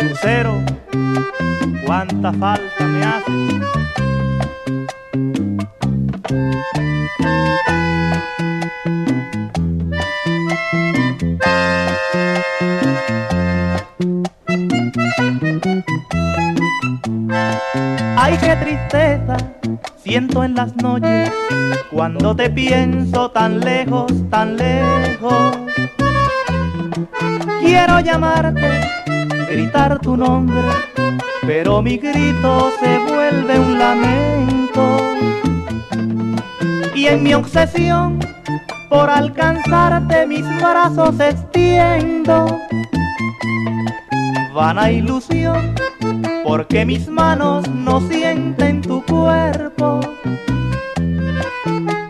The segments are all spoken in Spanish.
Lucero, cuánta falta me hace. Ay, qué tristeza siento en las noches cuando te pienso tan lejos, tan lejos. Quiero llamarte, gritar tu nombre, pero mi grito se vuelve un lamento. Y en mi obsesión por alcanzarte mis brazos extiendo. Vana ilusión, porque mis manos no sienten tu cuerpo.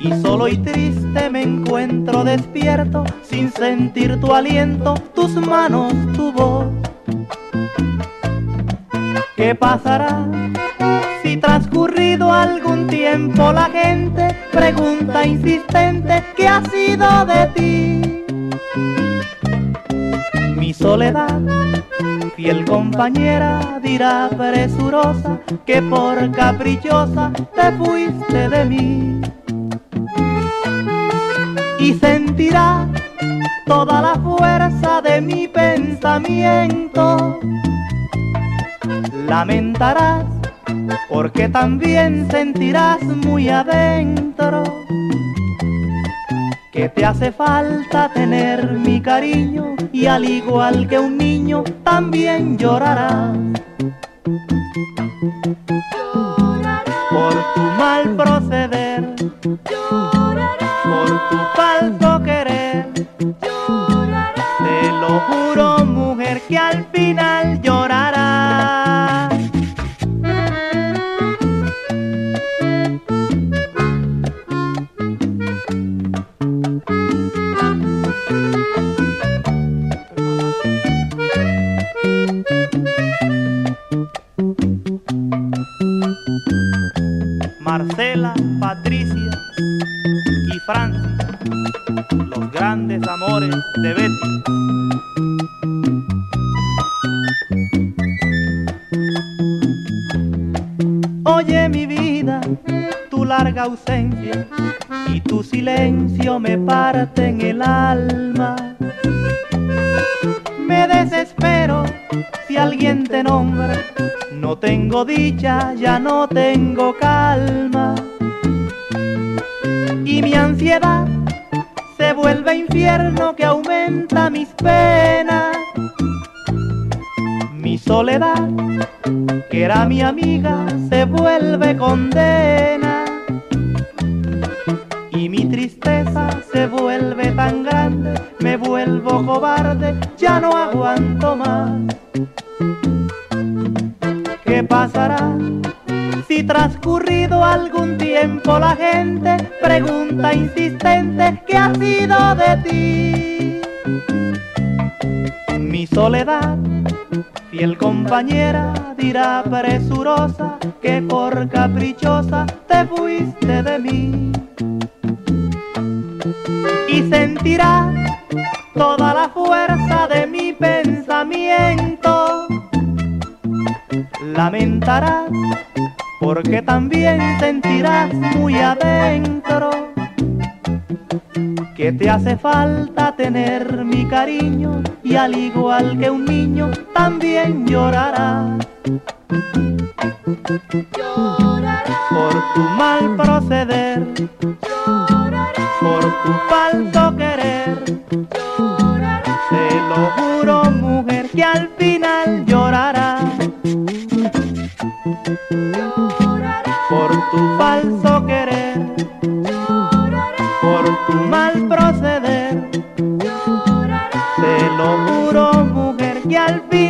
Y solo y triste me encuentro despierto, sin sentir tu aliento, tus manos, tu voz. ¿Qué pasará si transcurrido algún tiempo la gente pregunta insistente qué ha sido de ti? Mi soledad, fiel compañera, dirá presurosa que por caprichosa te fuiste de mí. Y sentirá toda la fuerza de mi pensamiento. Lamentarás porque también sentirás muy adentro que te hace falta tener mi cariño y al igual que un niño también llorarás por tu mal proceder, final. Marcela, Patricia y Francis, los grandes amores de Betty. Tu larga ausencia y tu silencio me parten el alma. Me desespero si alguien te nombra, no tengo dicha, ya no tengo calma. Y mi ansiedad se vuelve infierno que aumenta mis penas. Mi soledad, que era mi amiga, se vuelve condena. Tristeza se vuelve tan grande, me vuelvo cobarde, ya no aguanto más. ¿Qué pasará si transcurrido algún tiempo la gente pregunta insistente qué ha sido de ti? Mi soledad, fiel compañera, dirá presurosa que por caprichosa te fuiste de mí. Y sentirá toda la fuerza de mi pensamiento. Lamentarás porque también sentirás muy adentro que te hace falta tener mi cariño y al igual que un niño también llorarás. Por tu mal proceder, por tu falso querer. Te lo juro, mujer, que al final llorarás por tu falso querer, por tu mal proceder. Te lo juro, mujer, que al final